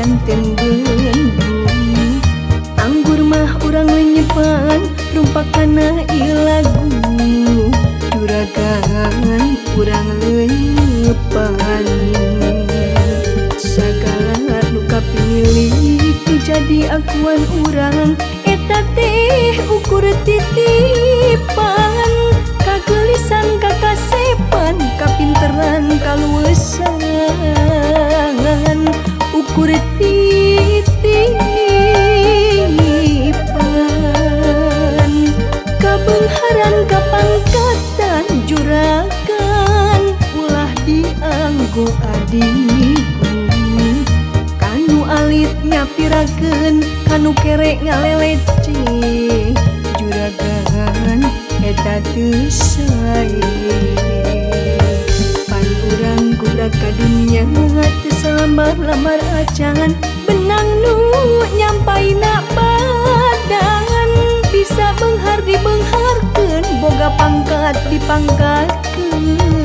jantan bumi anggur mah orang menyepan rumpakana ilagu. Juragan urang lepan. Segala luka pilih jadi akuan urang. Eta teh ukur titipan. Kagelisan kakasepan. pengharan kapangkatan juragan ulah dianggo adikku. Kanu alitnya piragen kanu kerek ngaleleci. Juragan eta tersai pan urang kuda ka dunia salamar-lamar acangan. Benang nu nyampaina pangkat dipangkatku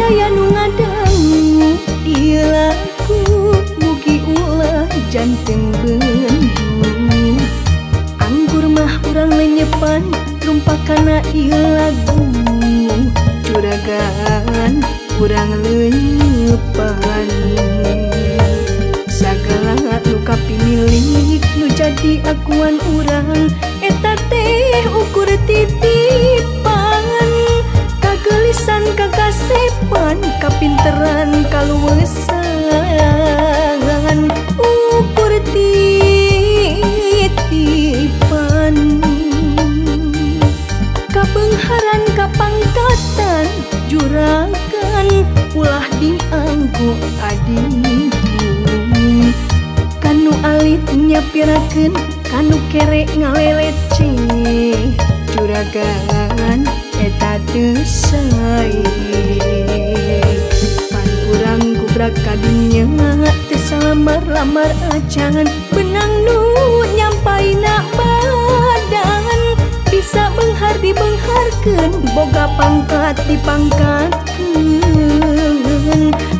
daya nu ieu lagu mugi ulah jantung bendu anggur mah urang lenyepan rumpak kana lagu juragan urang lenyepan sagala luka kapimilik nu jadi akuan urang. Eta teh ukur titik haran kapangkatan juragan ulah dianggo ading kanu alitnya pirakeun kanu kerek ngaleleci. Juragan eta teu pan kurang kubrak kadinya teu salamar lamar acan benang nu nyampai nak bisa Benghar dibenharkan boga pangkat dipangkatkeun